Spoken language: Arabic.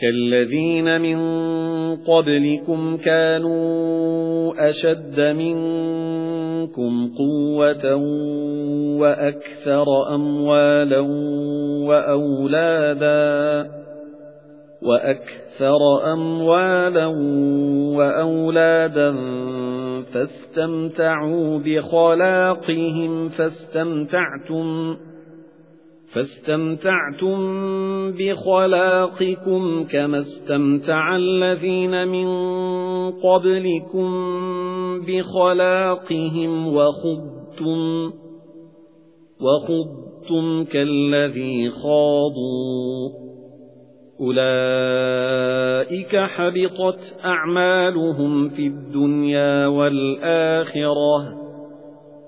كَالَّذِينَ مِن قَبْلِكُمْ كَانُوا أَشَدَّ مِنكُمْ قُوَّةً وَأَكْثَرَ أَمْوَالًا وَأَوْلَادًا وَأَكْثَرَ أَمْوَالًا وَأَوْلَادًا فَاسْتَمْتَعُوا بِخَلَاقِهِمْ فَاسْتَمْتَعْتُمْ فَاسْتَمْتَعْتُمْ بِخَلَاقِكُمْ كَمَا اسْتَمْتَعَ الَّذِينَ مِنْ قَبْلِكُمْ بِخَلَاقِهِمْ وَخُضْتُمْ وَخُضْتُمْ كَالَّذِي خَاضُوا أُولَئِكَ حَبِطَتْ أَعْمَالُهُمْ فِي الدُّنْيَا وَالْآخِرَةِ